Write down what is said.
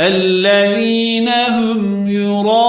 الذين هم يراءون